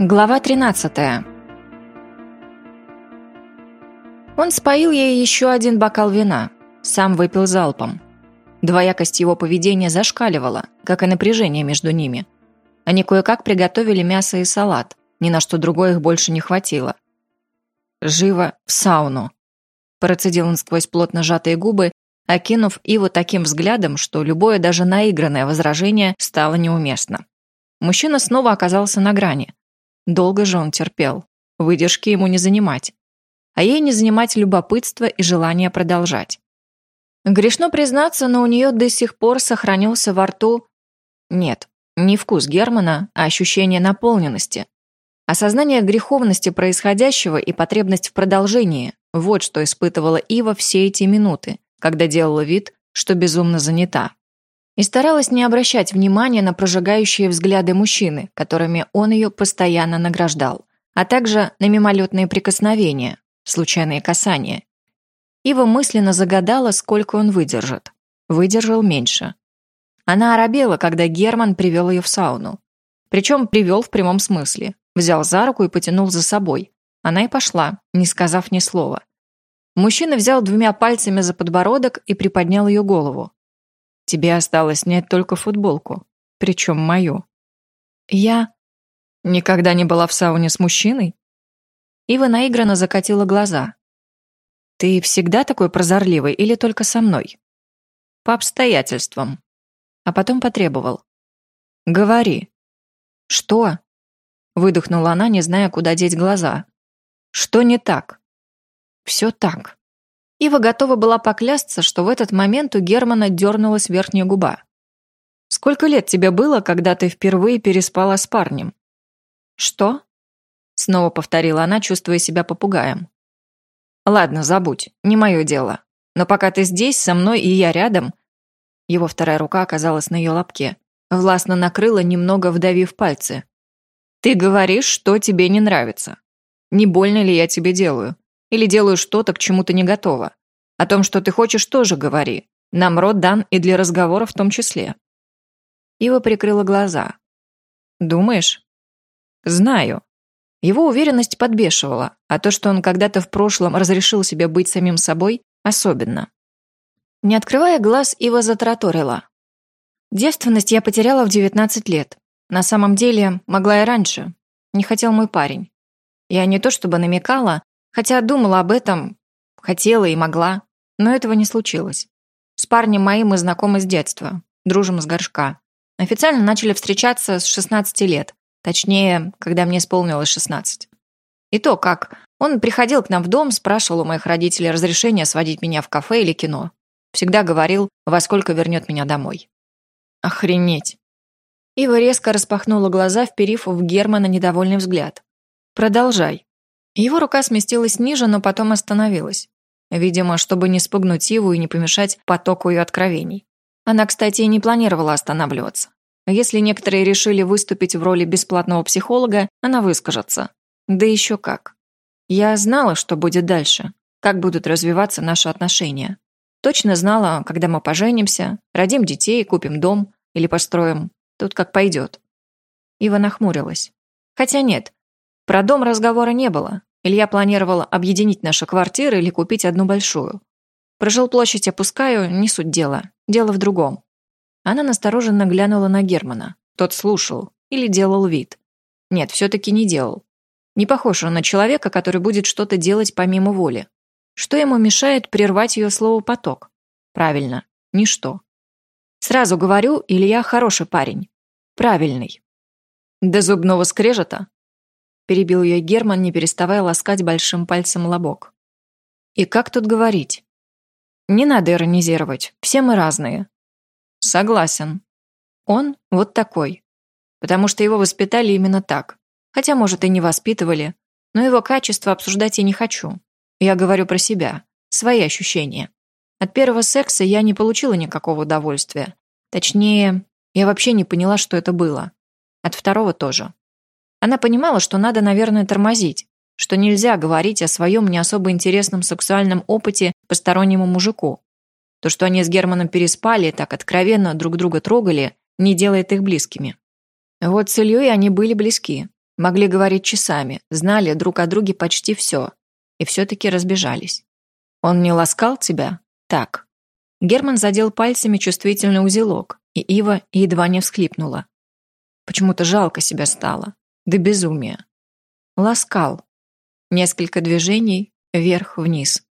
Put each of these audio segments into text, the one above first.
Глава 13 Он споил ей еще один бокал вина, сам выпил залпом. Двоякость его поведения зашкаливала, как и напряжение между ними. Они кое-как приготовили мясо и салат, ни на что другое их больше не хватило. «Живо в сауну!» Процедил он сквозь плотно сжатые губы, окинув Иву таким взглядом, что любое даже наигранное возражение стало неуместно. Мужчина снова оказался на грани. Долго же он терпел. Выдержки ему не занимать. А ей не занимать любопытство и желание продолжать. Грешно признаться, но у нее до сих пор сохранился во рту... Нет, не вкус Германа, а ощущение наполненности. Осознание греховности происходящего и потребность в продолжении – вот что испытывала Ива все эти минуты, когда делала вид, что безумно занята и старалась не обращать внимания на прожигающие взгляды мужчины, которыми он ее постоянно награждал, а также на мимолетные прикосновения, случайные касания. Ива мысленно загадала, сколько он выдержит. Выдержал меньше. Она оробела, когда Герман привел ее в сауну. Причем привел в прямом смысле. Взял за руку и потянул за собой. Она и пошла, не сказав ни слова. Мужчина взял двумя пальцами за подбородок и приподнял ее голову. Тебе осталось снять только футболку, причем мою. Я никогда не была в сауне с мужчиной? Ива наигранно закатила глаза. Ты всегда такой прозорливый или только со мной? По обстоятельствам. А потом потребовал. Говори. Что? Выдохнула она, не зная, куда деть глаза. Что не так? Все так. Ива готова была поклясться, что в этот момент у Германа дернулась верхняя губа. «Сколько лет тебе было, когда ты впервые переспала с парнем?» «Что?» Снова повторила она, чувствуя себя попугаем. «Ладно, забудь, не мое дело. Но пока ты здесь, со мной и я рядом...» Его вторая рука оказалась на ее лобке. Властно накрыла, немного вдавив пальцы. «Ты говоришь, что тебе не нравится. Не больно ли я тебе делаю? Или делаю что-то, к чему ты не готова. О том, что ты хочешь, тоже говори. Нам рот дан и для разговора в том числе». Ива прикрыла глаза. «Думаешь?» «Знаю». Его уверенность подбешивала, а то, что он когда-то в прошлом разрешил себе быть самим собой, особенно. Не открывая глаз, Ива затраторила. «Девственность я потеряла в 19 лет. На самом деле, могла и раньше. Не хотел мой парень. Я не то чтобы намекала, Хотя думала об этом, хотела и могла, но этого не случилось. С парнем моим мы знакомы с детства, дружим с горшка. Официально начали встречаться с 16 лет, точнее, когда мне исполнилось 16. И то как. Он приходил к нам в дом, спрашивал у моих родителей разрешения сводить меня в кафе или кино. Всегда говорил, во сколько вернет меня домой. Охренеть. Ива резко распахнула глаза, вперив в Германа недовольный взгляд. «Продолжай». Его рука сместилась ниже, но потом остановилась. Видимо, чтобы не спугнуть Иву и не помешать потоку ее откровений. Она, кстати, и не планировала останавливаться. Если некоторые решили выступить в роли бесплатного психолога, она выскажется. Да еще как. Я знала, что будет дальше, как будут развиваться наши отношения. Точно знала, когда мы поженимся, родим детей, купим дом или построим. Тут как пойдет. Ива нахмурилась. Хотя нет, про дом разговора не было. Илья планировал объединить наши квартиры или купить одну большую. Про жилплощадь опускаю, не суть дела. Дело в другом. Она настороженно глянула на Германа. Тот слушал или делал вид. Нет, все-таки не делал. Не похож он на человека, который будет что-то делать помимо воли. Что ему мешает прервать ее словопоток? Правильно, ничто. Сразу говорю, Илья хороший парень. Правильный. До зубного скрежета перебил ее Герман, не переставая ласкать большим пальцем лобок. И как тут говорить? Не надо иронизировать, все мы разные. Согласен. Он вот такой. Потому что его воспитали именно так. Хотя, может, и не воспитывали, но его качество обсуждать я не хочу. Я говорю про себя, свои ощущения. От первого секса я не получила никакого удовольствия. Точнее, я вообще не поняла, что это было. От второго тоже. Она понимала, что надо, наверное, тормозить, что нельзя говорить о своем не особо интересном сексуальном опыте постороннему мужику. То, что они с Германом переспали, так откровенно друг друга трогали, не делает их близкими. Вот с Ильей они были близки. Могли говорить часами, знали друг о друге почти все. И все-таки разбежались. Он не ласкал тебя? Так. Герман задел пальцами чувствительный узелок, и Ива едва не всхлипнула. Почему-то жалко себя стало. До безумия. Ласкал. Несколько движений вверх-вниз.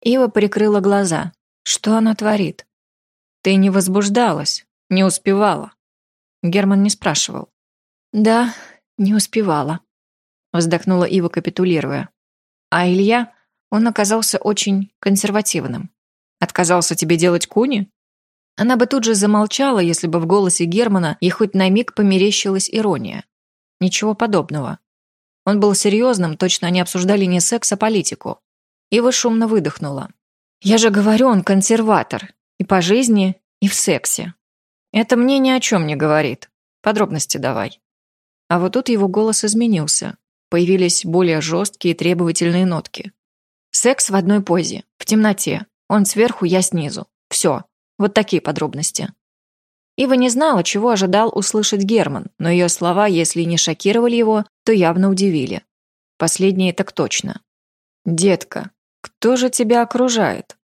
Ива прикрыла глаза. Что она творит? Ты не возбуждалась, не успевала. Герман не спрашивал. Да, не успевала. Вздохнула Ива, капитулируя. А Илья, он оказался очень консервативным. Отказался тебе делать куни? Она бы тут же замолчала, если бы в голосе Германа ей хоть на миг померещилась ирония. Ничего подобного. Он был серьезным, точно они обсуждали не секс, а политику. Ива шумно выдохнула. «Я же говорю, он консерватор. И по жизни, и в сексе. Это мне ни о чем не говорит. Подробности давай». А вот тут его голос изменился. Появились более жесткие и требовательные нотки. Секс в одной позе, в темноте. Он сверху, я снизу. Все. Вот такие подробности. Ива не знала, чего ожидал услышать Герман, но ее слова, если не шокировали его, то явно удивили. Последнее так точно. «Детка, кто же тебя окружает?»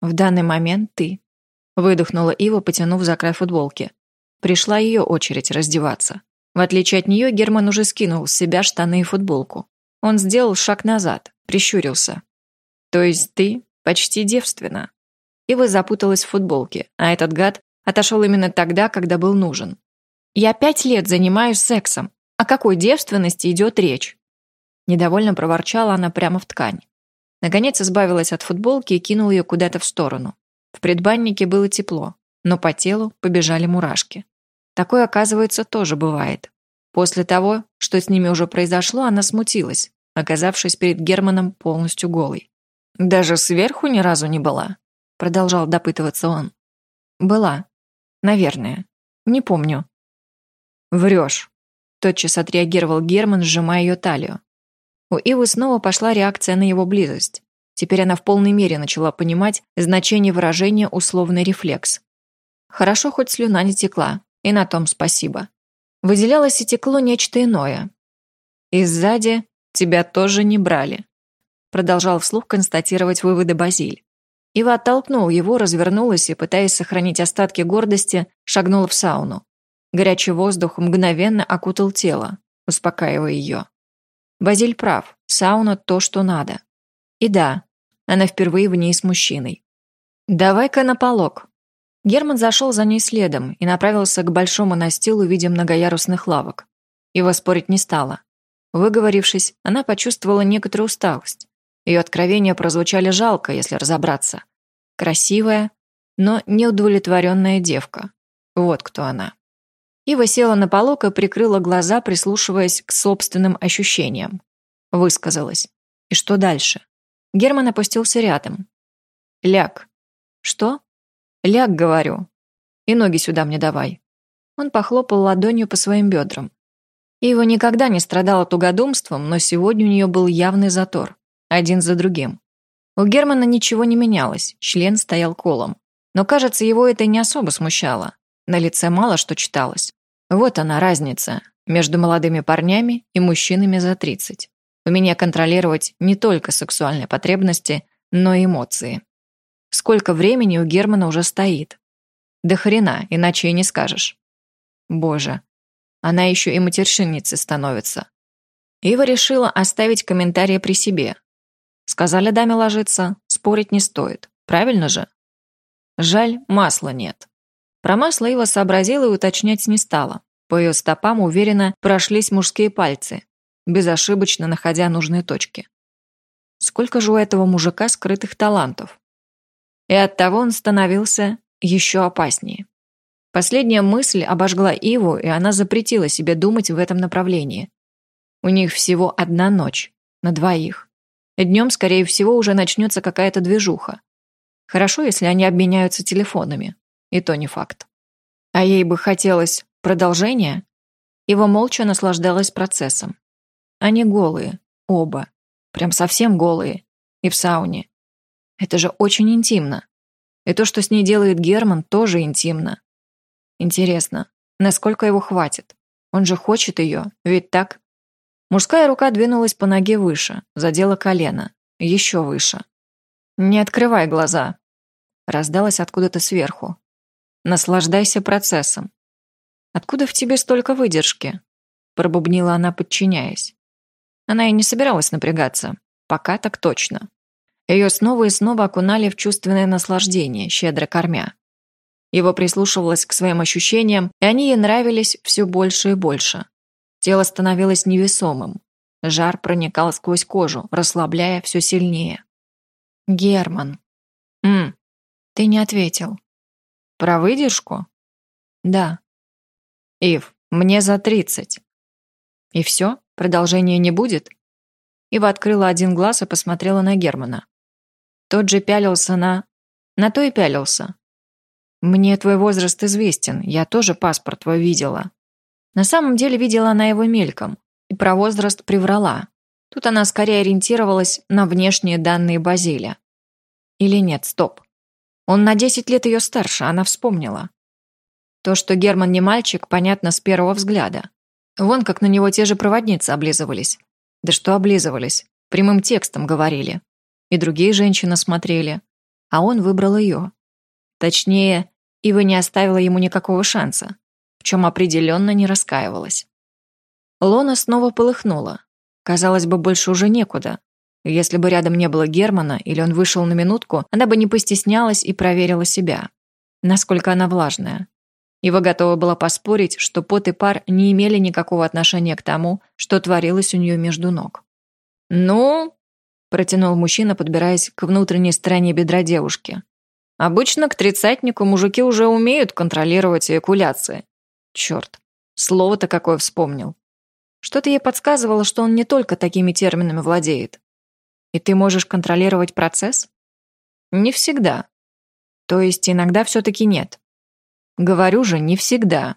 «В данный момент ты», — выдохнула Ива, потянув за край футболки. Пришла ее очередь раздеваться. В отличие от нее, Герман уже скинул с себя штаны и футболку. Он сделал шаг назад, прищурился. «То есть ты почти девственна?» Ива запуталась в футболке, а этот гад отошел именно тогда, когда был нужен. «Я пять лет занимаюсь сексом. О какой девственности идет речь?» Недовольно проворчала она прямо в ткань. Наконец избавилась от футболки и кинула ее куда-то в сторону. В предбаннике было тепло, но по телу побежали мурашки. Такое, оказывается, тоже бывает. После того, что с ними уже произошло, она смутилась, оказавшись перед Германом полностью голой. «Даже сверху ни разу не была?» Продолжал допытываться он. «Была. Наверное. Не помню». «Врешь», – тотчас отреагировал Герман, сжимая ее талию. У Ивы снова пошла реакция на его близость. Теперь она в полной мере начала понимать значение выражения «условный рефлекс». Хорошо, хоть слюна не текла, и на том спасибо. Выделялось и текло нечто иное. И сзади тебя тоже не брали. Продолжал вслух констатировать выводы Базиль. Ива оттолкнул его, развернулась и, пытаясь сохранить остатки гордости, шагнула в сауну. Горячий воздух мгновенно окутал тело, успокаивая ее. Базиль прав, сауна то, что надо. И да, она впервые в ней с мужчиной. «Давай-ка на полок», Герман зашел за ней следом и направился к большому настилу в виде многоярусных лавок. Его спорить не стала. Выговорившись, она почувствовала некоторую усталость. Ее откровения прозвучали жалко, если разобраться. Красивая, но неудовлетворенная девка. Вот кто она. Ива села на полок и прикрыла глаза, прислушиваясь к собственным ощущениям. Высказалась. И что дальше? Герман опустился рядом. «Ляг». «Что?» «Ляг, говорю. И ноги сюда мне давай». Он похлопал ладонью по своим бедрам. Ива никогда не страдала тугодумством, но сегодня у нее был явный затор. Один за другим. У Германа ничего не менялось, член стоял колом. Но, кажется, его это не особо смущало. На лице мало что читалось. Вот она разница между молодыми парнями и мужчинами за 30. Умение контролировать не только сексуальные потребности, но и эмоции. Сколько времени у Германа уже стоит? Да хрена, иначе и не скажешь. Боже, она еще и матершинницей становится. Ива решила оставить комментарии при себе. Сказали даме ложиться, спорить не стоит. Правильно же? Жаль, масла нет. Про масло Ива сообразила и уточнять не стала. По ее стопам уверенно прошлись мужские пальцы, безошибочно находя нужные точки. Сколько же у этого мужика скрытых талантов? и оттого он становился еще опаснее. Последняя мысль обожгла Иву, и она запретила себе думать в этом направлении. У них всего одна ночь, на двоих. Днем, скорее всего, уже начнется какая-то движуха. Хорошо, если они обменяются телефонами. И то не факт. А ей бы хотелось продолжения. Ива молча наслаждалась процессом. Они голые, оба. Прям совсем голые. И в сауне. Это же очень интимно. И то, что с ней делает Герман, тоже интимно. Интересно, насколько его хватит? Он же хочет ее, ведь так? Мужская рука двинулась по ноге выше, задела колено. Еще выше. «Не открывай глаза», — раздалось откуда-то сверху. «Наслаждайся процессом». «Откуда в тебе столько выдержки?» — пробубнила она, подчиняясь. Она и не собиралась напрягаться. Пока так точно. Ее снова и снова окунали в чувственное наслаждение, щедро кормя. Его прислушивалась к своим ощущениям, и они ей нравились все больше и больше. Тело становилось невесомым. Жар проникал сквозь кожу, расслабляя все сильнее. «Герман». «М, ты не ответил». «Про выдержку?» «Да». «Ив, мне за тридцать». «И все? Продолжения не будет?» Ива открыла один глаз и посмотрела на Германа. Тот же пялился на... На то и пялился. «Мне твой возраст известен, я тоже паспорт твой видела». На самом деле видела она его мельком, и про возраст приврала. Тут она скорее ориентировалась на внешние данные Базиля. Или нет, стоп. Он на 10 лет ее старше, она вспомнила. То, что Герман не мальчик, понятно с первого взгляда. Вон как на него те же проводницы облизывались. Да что облизывались, прямым текстом говорили. И другие женщины смотрели. А он выбрал ее. Точнее, Ива не оставила ему никакого шанса, в чем определенно не раскаивалась. Лона снова полыхнула. Казалось бы, больше уже некуда. Если бы рядом не было Германа или он вышел на минутку, она бы не постеснялась и проверила себя. Насколько она влажная. Ива готова была поспорить, что пот и пар не имели никакого отношения к тому, что творилось у нее между ног. «Ну?» – протянул мужчина, подбираясь к внутренней стороне бедра девушки. «Обычно к тридцатнику мужики уже умеют контролировать эякуляции. Черт, слово-то какое вспомнил. Что-то ей подсказывало, что он не только такими терминами владеет. И ты можешь контролировать процесс? Не всегда. То есть иногда все-таки нет. Говорю же, не всегда.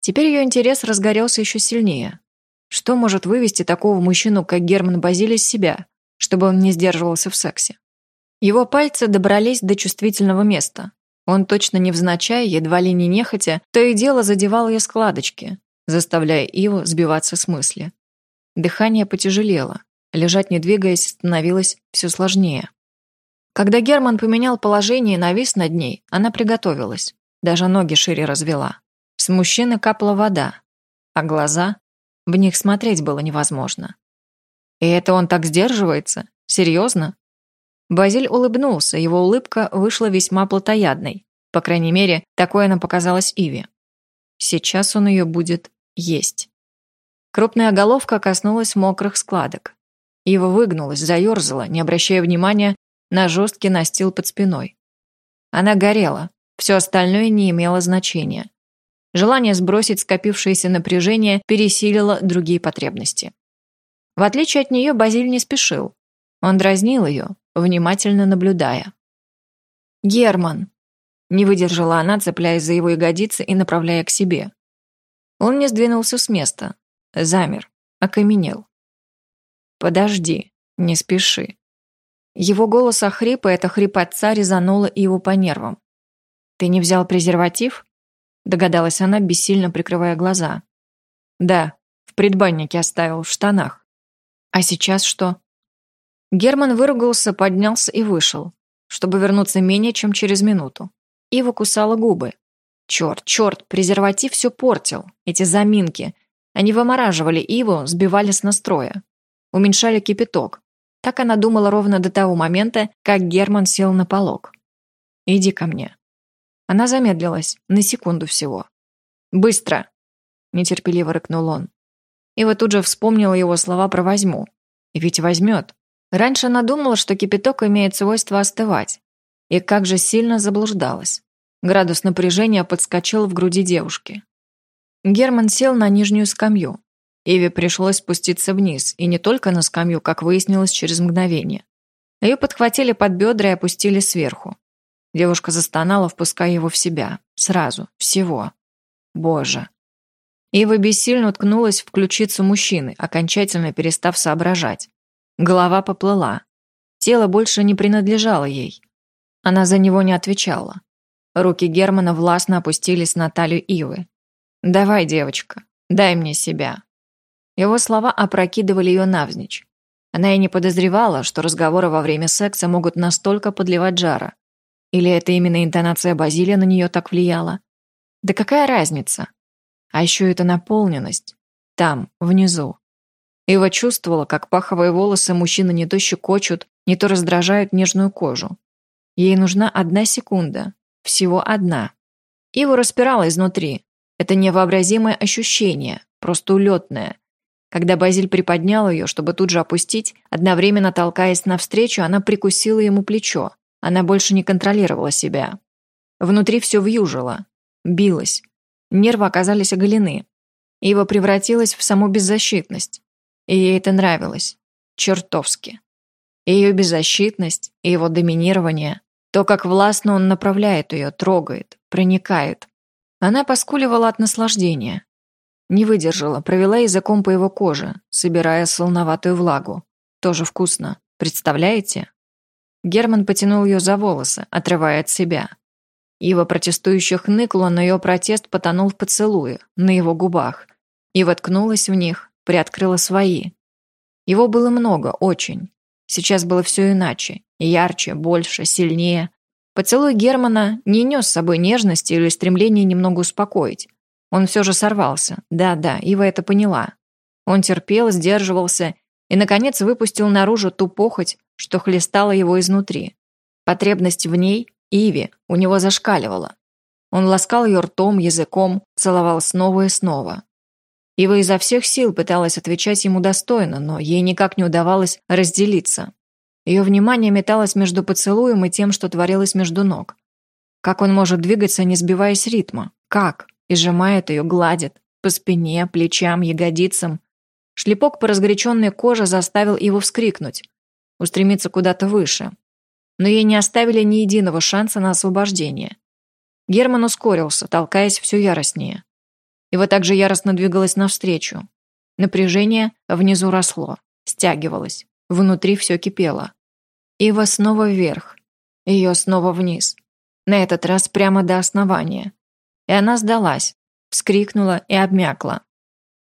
Теперь ее интерес разгорелся еще сильнее. Что может вывести такого мужчину, как Герман Базиль, из себя, чтобы он не сдерживался в сексе? Его пальцы добрались до чувствительного места. Он точно невзначай, едва ли не нехотя, то и дело задевал ее складочки, заставляя Иву сбиваться с мысли. Дыхание потяжелело. Лежать не двигаясь становилось все сложнее. Когда Герман поменял положение и навис над ней, она приготовилась. Даже ноги шире развела. С мужчины капала вода, а глаза... В них смотреть было невозможно. И это он так сдерживается? Серьезно? Базиль улыбнулся, его улыбка вышла весьма плотоядной. По крайней мере, такой она показалась Иве. Сейчас он ее будет есть. Крупная головка коснулась мокрых складок. Ива выгнулась, заерзала, не обращая внимания на жесткий настил под спиной. Она горела, все остальное не имело значения. Желание сбросить скопившееся напряжение пересилило другие потребности. В отличие от нее, Базиль не спешил. Он дразнил ее, внимательно наблюдая. «Герман!» – не выдержала она, цепляясь за его ягодицы и направляя к себе. Он не сдвинулся с места. Замер, окаменел. «Подожди, не спеши». Его голос охрип, и эта хрипотца резанула его по нервам. «Ты не взял презерватив?» Догадалась она, бессильно прикрывая глаза. «Да, в предбаннике оставил, в штанах. А сейчас что?» Герман выругался, поднялся и вышел, чтобы вернуться менее чем через минуту. Ива кусала губы. Черт, черт, презерватив все портил. Эти заминки. Они вымораживали Иву, сбивали с настроя. Уменьшали кипяток. Так она думала ровно до того момента, как Герман сел на полок. «Иди ко мне», она замедлилась, на секунду всего. «Быстро!» – нетерпеливо рыкнул он. И вот тут же вспомнила его слова про «возьму». Ведь возьмет. Раньше она думала, что кипяток имеет свойство остывать. И как же сильно заблуждалась. Градус напряжения подскочил в груди девушки. Герман сел на нижнюю скамью. Еве пришлось спуститься вниз, и не только на скамью, как выяснилось через мгновение. Ее подхватили под бедра и опустили сверху. Девушка застонала, впуская его в себя. Сразу. Всего. Боже. Ива бессильно уткнулась в ключицу мужчины, окончательно перестав соображать. Голова поплыла. Тело больше не принадлежало ей. Она за него не отвечала. Руки Германа властно опустились на талию Ивы. «Давай, девочка, дай мне себя». Его слова опрокидывали ее навзничь. Она и не подозревала, что разговоры во время секса могут настолько подливать жара. Или это именно интонация Базилия на нее так влияла? Да какая разница? А еще эта наполненность. Там, внизу. Ива чувствовала, как паховые волосы мужчины не то щекочут, не то раздражают нежную кожу. Ей нужна одна секунда. Всего одна. Иву распирала изнутри. Это невообразимое ощущение, просто улетное. Когда Базиль приподнял ее, чтобы тут же опустить, одновременно толкаясь навстречу, она прикусила ему плечо. Она больше не контролировала себя. Внутри все вьюжило, билось. Нервы оказались оголены. Ива превратилась в саму беззащитность. И ей это нравилось. Чертовски. Ее беззащитность и его доминирование, то, как властно он направляет ее, трогает, проникает. Она поскуливала от наслаждения. Не выдержала, провела языком по его коже, собирая солоноватую влагу. Тоже вкусно. Представляете? Герман потянул ее за волосы, отрывая от себя. Ива протестующе хныкла, но ее протест потонул в поцелуе, на его губах. И воткнулась в них, приоткрыла свои. Его было много, очень. Сейчас было все иначе. Ярче, больше, сильнее. Поцелуй Германа не нес с собой нежности или стремления немного успокоить. Он все же сорвался. Да-да, Ива это поняла. Он терпел, сдерживался и, наконец, выпустил наружу ту похоть, что хлестала его изнутри. Потребность в ней, Иве, у него зашкаливала. Он ласкал ее ртом, языком, целовал снова и снова. Ива изо всех сил пыталась отвечать ему достойно, но ей никак не удавалось разделиться. Ее внимание металось между поцелуем и тем, что творилось между ног. Как он может двигаться, не сбиваясь ритма? Как? И сжимает ее, гладит. По спине, плечам, ягодицам. Шлепок по разгоряченной коже заставил его вскрикнуть. Устремиться куда-то выше. Но ей не оставили ни единого шанса на освобождение. Герман ускорился, толкаясь все яростнее. Его также яростно двигалось навстречу. Напряжение внизу росло, стягивалось. Внутри все кипело. Ива снова вверх. Ее снова вниз. На этот раз прямо до основания. И она сдалась, вскрикнула и обмякла.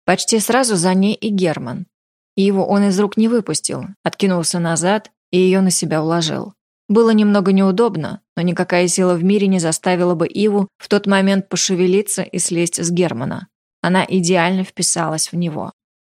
Почти сразу за ней и Герман. Иву он из рук не выпустил, откинулся назад и ее на себя уложил. Было немного неудобно, но никакая сила в мире не заставила бы Иву в тот момент пошевелиться и слезть с Германа. Она идеально вписалась в него.